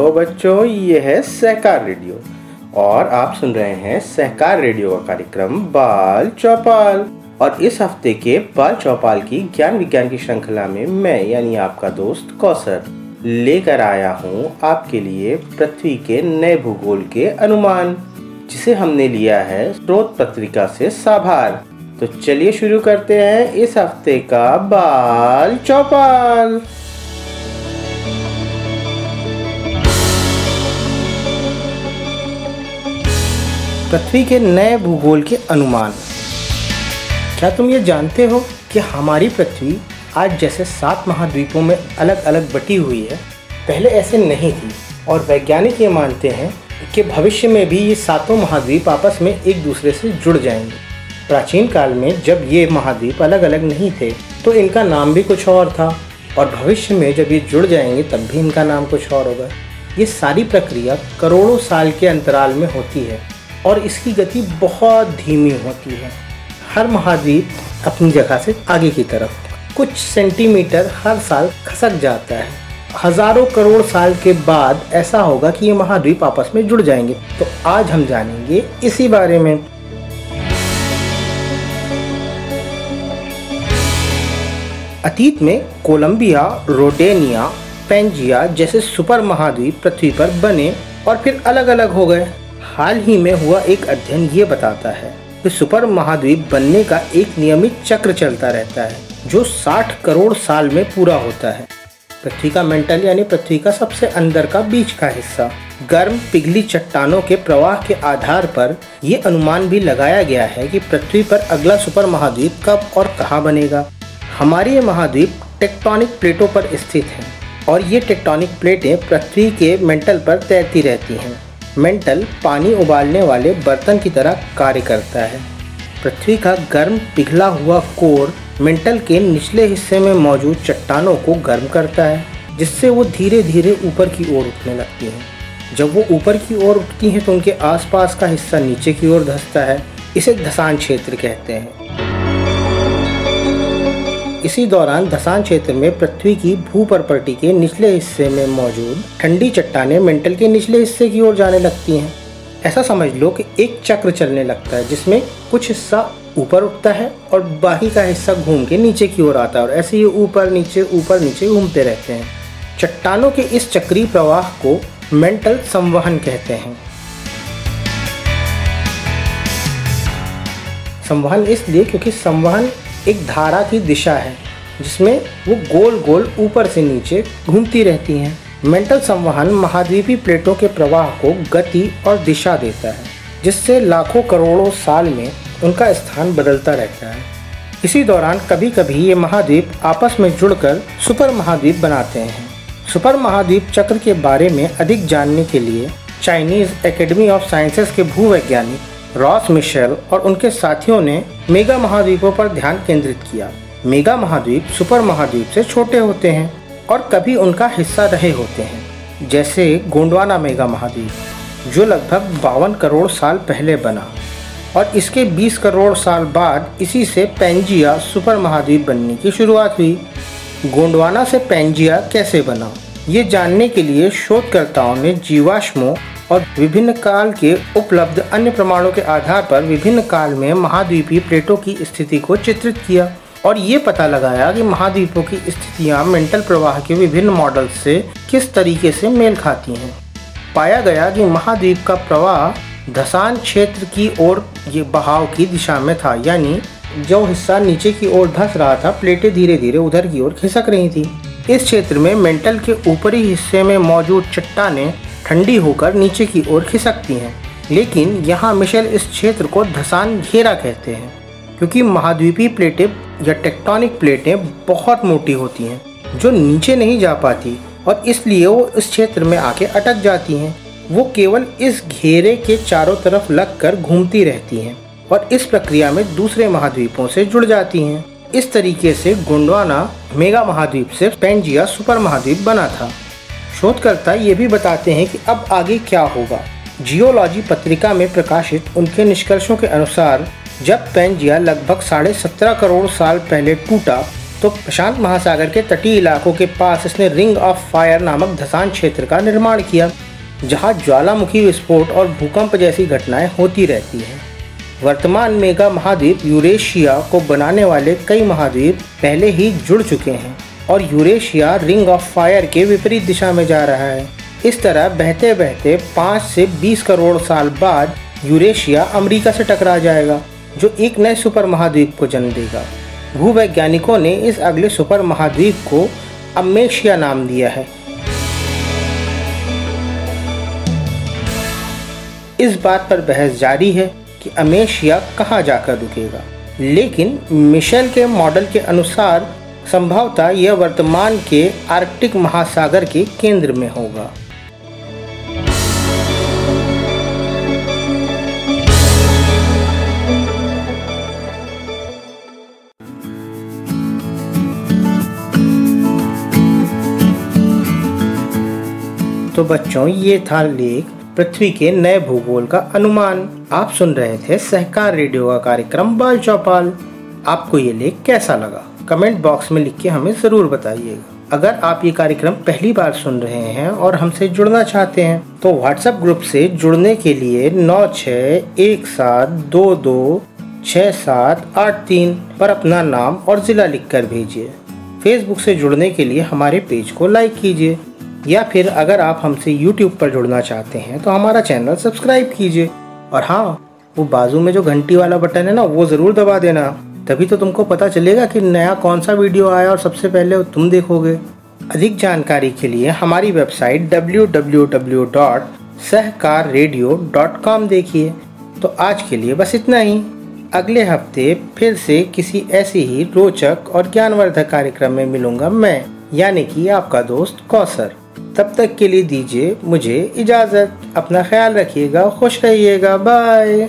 Hello बच्चों, ये है सहकार रेडियो और आप सुन रहे हैं सहकार रेडियो का कार्यक्रम बाल चौपाल। और इस हफ़्ते के बाल चौपाल की ज्ञान विज्ञान की श्रृंखला में मैं, यानी आपका दोस्त कौसर, लेकर आया हूँ आपके लिए पृथ्वी के नए भूगोल के अनुमान, जिसे हमने लिया है स्रोत पत्रिका से साभार। तो चलिए शुरू करते हैं इस हफ़्ते का बाल चौपाल। पृथ्वी के नए भूगोल के अनुमान। क्या तुम ये जानते हो कि हमारी पृथ्वी आज जैसे सात महाद्वीपों में अलग अलग बटी हुई है? पहले ऐसे नहीं थी, और वैज्ञानिक ये मानते हैं कि भविष्य में भी ये सातों महाद्वीप आपस में एक दूसरे से जुड़ जाएँगे। प्राचीन काल में जब ये महाद्वीप अलग अलग नहीं थे तो इनका नाम भी कुछ और था, और भविष्य में जब ये जुड़ जाएँगे, तब भी इनका नाम कुछ और होगा। ये सारी प्रक्रिया करोड़ों साल के अंतराल में होती है। और इसकी गति बहुत धीमी होती है। हर महाद्वीप अपनी जगह से आगे की तरफ़। कुछ सेंटीमीटर हर साल खसक जाता है। हज़ारों करोड़ साल के बाद ऐसा होगा कि ये महाद्वीप आपस में जुड़ जाएँगे। तो आज हम जानेंगे इसी बारे में। अतीत में कोलंबिया, रोडेनिया, पेंजिया जैसे सुपर महाद्वीप पृथ्वी पर बने और फिर अलग अलग हो गए। हाल ही में हुआ एक अध्ययन ये बताता है कि सुपर महाद्वीप बनने का एक नियमित चक्र चलता रहता है, जो 60 करोड़ साल में पूरा होता है। पृथ्वी का मेंटल यानी पृथ्वी का सबसे अंदर का बीच का हिस्सा। गर्म, पिघली चट्टानों के प्रवाह के आधार पर यह अनुमान भी लगाया गया है कि पृथ्वी पर अगला सुपर महाद्वीप कब और कहाँ बनेगा। हमारे ये महाद्वीप टेक्टोनिक प्लेटों पर स्थित हैं और ये टेक्टोनिक प्लेटें पृथ्वी के मेंटल पर तैरती रहती हैं। मेंटल पानी उबालने वाले बर्तन की तरह कार्य करता है। पृथ्वी का गर्म, पिघला हुआ कोर मेंटल के निचले हिस्से में मौजूद चट्टानों को गर्म करता है, जिससे वो धीरे धीरे ऊपर की ओर उठने लगती हैं। जब वो ऊपर की ओर उठती हैं तो उनके आसपास का हिस्सा नीचे की ओर धंसता है। इसे धसान क्षेत्र कहते हैं। इसी दौरान धसान क्षेत्र में पृथ्वी की भूपर्पटी के निचले हिस्से में मौजूद ठंडी चट्टाने मेंटल के निचले हिस्से की ओर जाने लगती हैं। ऐसा समझ लो कि एक चक्र चलने लगता है, जिसमें कुछ हिस्सा ऊपर उठता है और बाकी का हिस्सा घूम के नीचे की ओर आता है और ऐसे ही ऊपर, नीचे ऊपर, नीचे घूमते रहते हैं। चट्टानों के इस चक्रीय प्रवाह को मेंटल संवहन कहते हैं। संवहन इसलिए क्योंकि संवहन एक धारा की दिशा है, जिसमें वो गोल गोल ऊपर से नीचे घूमती रहती हैं। मेंटल संवहन महाद्वीपी प्लेटों के प्रवाह को गति और दिशा देता है, जिससे लाखों करोड़ों साल में उनका स्थान बदलता रहता है। इसी दौरान कभी कभी ये महाद्वीप आपस में जुड़कर सुपर महाद्वीप बनाते हैं। सुपर महाद्वीप चक्र के बारे में अधिक जानने के लिए चाइनीज़ एकेडमी ऑफ़ साइंसेस के भूवैज्ञानिक रॉस मिशेल और उनके साथियों ने मेगा महाद्वीपों पर ध्यान केंद्रित किया। मेगा महाद्वीप सुपर महाद्वीप से छोटे होते हैं और कभी उनका हिस्सा रहे होते हैं। जैसे गोंडवाना मेगा महाद्वीप, जो लगभग बावन करोड़ साल पहले बना और इसके 20 करोड़ साल बाद इसी से पेंजिया सुपर महाद्वीप बनने की शुरुआत हुई। गोंडवाना से पेंजिया कैसे बना, ये जानने के लिए शोधकर्ताओं ने जीवाश्मों और विभिन्न काल के उपलब्ध अन्य प्रमाणों के आधार पर विभिन्न काल में महाद्वीपीय प्लेटों की स्थिति को चित्रित किया और ये पता लगाया कि महाद्वीपों की स्थितियाँ मेंटल प्रवाह के विभिन्न मॉडल से किस तरीके से मेल खाती हैं। पाया गया कि महाद्वीप का प्रवाह धसान क्षेत्र की ओर ये बहाव की दिशा में था, यानी जो हिस्सा नीचे की ओर धस रहा था, प्लेटें धीरे धीरे उधर की ओर खिसक रही थी। इस क्षेत्र में मेंटल के ऊपरी हिस्से में मौजूद चट्टाने ठंडी होकर नीचे की ओर खिसकती हैं। लेकिन यहाँ मिशेल इस क्षेत्र को धसान घेरा कहते हैं, क्योंकि महाद्वीपीय प्लेटें या टेक्टोनिक प्लेटें बहुत मोटी होती हैं, जो नीचे नहीं जा पाती, और इसलिए वो इस क्षेत्र में आके अटक जाती हैं। वो केवल इस घेरे के चारों तरफ़ लग कर घूमती रहती हैं, और इस प्रक्रिया में दूसरे महाद्वीपों से जुड़ जाती हैं। इस तरीके से गोंडवाना मेगा महाद्वीप से पेंजिया सुपर महाद्वीप बना था। शोधकर्ता ये भी बताते हैं कि अब आगे क्या होगा। जियोलॉजी पत्रिका में प्रकाशित उनके निष्कर्षों के अनुसार, जब पेंजिया लगभग साढ़े सत्रह करोड़ साल पहले टूटा तो प्रशांत महासागर के तटीय इलाकों के पास इसने रिंग ऑफ़ फायर नामक धसान क्षेत्र का निर्माण किया, जहाँ ज्वालामुखी विस्फोट और भूकंप जैसी घटनाएँ होती रहती हैं। वर्तमान मेगा महाद्वीप यूरेशिया को बनाने वाले कई महाद्वीप पहले ही जुड़ चुके हैं। और यूरेशिया रिंग ऑफ़ फायर के विपरीत दिशा में जा रहा है। इस तरह बहते बहते पाँच से बीस करोड़ साल बाद यूरेशिया अमेरिका से टकरा जाएगा, जो एक नए सुपर महाद्वीप को जन्म देगा। भूवैज्ञानिकों ने इस अगले सुपर महाद्वीप को अमेशिया नाम दिया है। इस बात पर बहस जारी है कि अमेशिया कहाँ जाकर रुकेगा, लेकिन मिशेल के मॉडल के अनुसार संभवतः यह वर्तमान के आर्कटिक महासागर के केंद्र में होगा। तो बच्चों, ये था लेख पृथ्वी के नए भूगोल का अनुमान। आप सुन रहे थे सहकार रेडियो का कार्यक्रम बाल चौपाल। आपको ये लेख कैसा लगा? कमेंट बॉक्स में लिख के हमें ज़रूर बताइएगा। अगर आप ये कार्यक्रम पहली बार सुन रहे हैं और हमसे जुड़ना चाहते हैं तो व्हाट्सएप ग्रुप से जुड़ने के लिए नौ छः एक सात दो दो छः सात आठ तीन पर अपना नाम और ज़िला लिखकर भेजिए। फेसबुक से जुड़ने के लिए हमारे पेज को लाइक कीजिए। या फिर अगर आप हमसे यूट्यूब पर जुड़ना चाहते हैं तो हमारा चैनल सब्सक्राइब कीजिए। और हाँ वो बाजू में जो घंटी वाला बटन है ना, वो ज़रूर दबा देना। तभी तो तुमको पता चलेगा कि नया कौन सा वीडियो आया और सबसे पहले तुम देखोगे। अधिक जानकारी के लिए हमारी वेबसाइट www.सहकाररेडियो.com देखिए। तो आज के लिए बस इतना ही। अगले हफ़्ते फिर से किसी ऐसी ही रोचक और ज्ञानवर्धक कार्यक्रम में मिलूँगा मैं, यानी कि आपका दोस्त कौसर। तब तक के लिए दीजिए मुझे इजाज़त। अपना ख्याल रखिएगा, खुश रहिएगा। बाय।